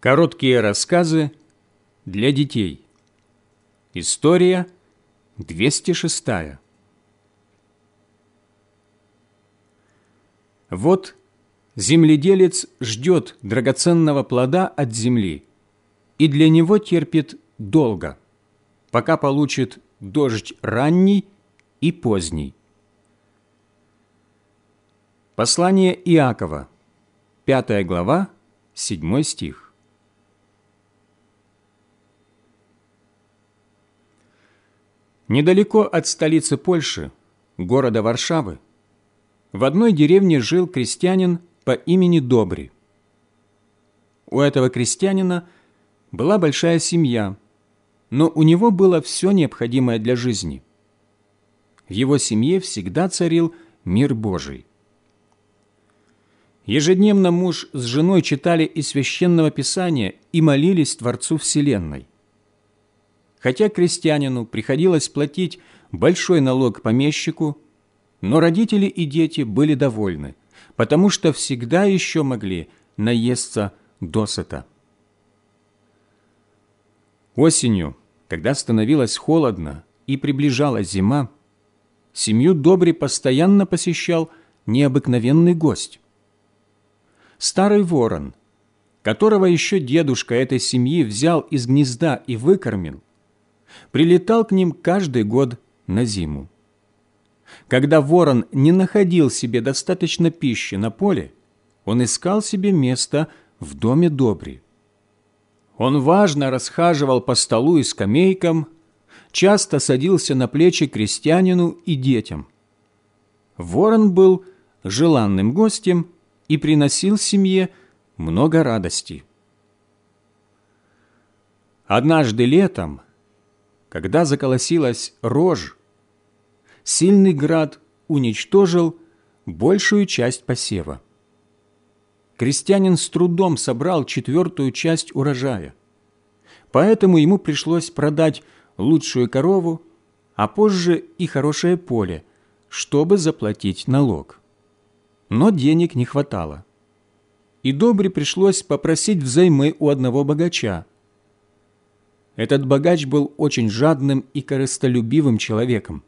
Короткие рассказы для детей. История 206. Вот земледелец ждет драгоценного плода от земли и для него терпит долго, пока получит дождь ранний и поздний. Послание Иакова, 5 глава, 7 стих. Недалеко от столицы Польши, города Варшавы, в одной деревне жил крестьянин по имени Добри. У этого крестьянина была большая семья, но у него было все необходимое для жизни. В его семье всегда царил мир Божий. Ежедневно муж с женой читали из Священного Писания и молились Творцу Вселенной. Хотя крестьянину приходилось платить большой налог помещику, но родители и дети были довольны, потому что всегда еще могли наесться досыта. Осенью, когда становилось холодно и приближалась зима, семью Добри постоянно посещал необыкновенный гость. Старый ворон, которого еще дедушка этой семьи взял из гнезда и выкормил, прилетал к ним каждый год на зиму. Когда ворон не находил себе достаточно пищи на поле, он искал себе место в доме Добри. Он важно расхаживал по столу и скамейкам, часто садился на плечи крестьянину и детям. Ворон был желанным гостем и приносил семье много радости. Однажды летом когда заколосилась рожь, сильный град уничтожил большую часть посева. Крестьянин с трудом собрал четвертую часть урожая, поэтому ему пришлось продать лучшую корову, а позже и хорошее поле, чтобы заплатить налог. Но денег не хватало. И Добре пришлось попросить взаймы у одного богача, этот богач был очень жадным и корыстолюбивым человеком.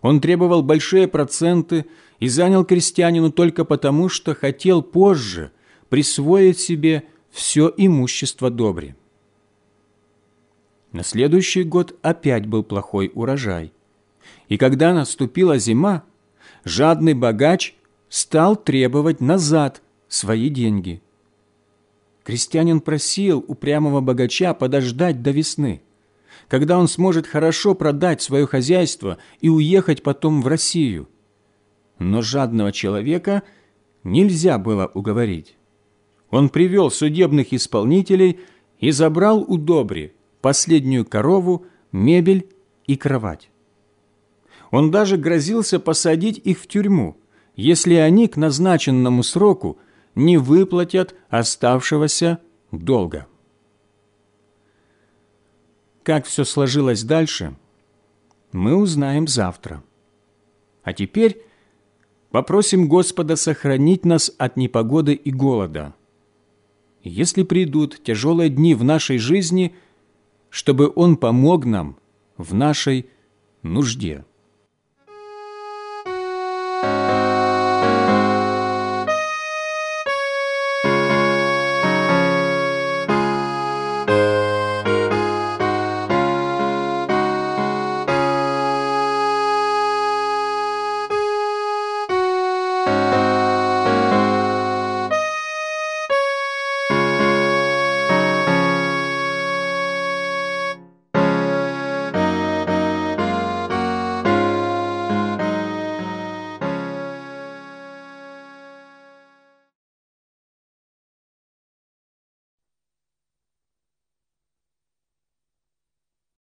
Он требовал большие проценты и занял крестьянину только потому, что хотел позже присвоить себе все имущество Добри. На следующий год опять был плохой урожай. И когда наступила зима, жадный богач стал требовать назад свои деньги – Крестьянин просил упрямого богача подождать до весны, когда он сможет хорошо продать свое хозяйство и уехать потом в Россию. Но жадного человека нельзя было уговорить. Он привел судебных исполнителей и забрал у Добри последнюю корову, мебель и кровать. Он даже грозился посадить их в тюрьму, если они к назначенному сроку не выплатят оставшегося долга. Как все сложилось дальше, мы узнаем завтра. А теперь попросим Господа сохранить нас от непогоды и голода. Если придут тяжелые дни в нашей жизни, чтобы Он помог нам в нашей нужде.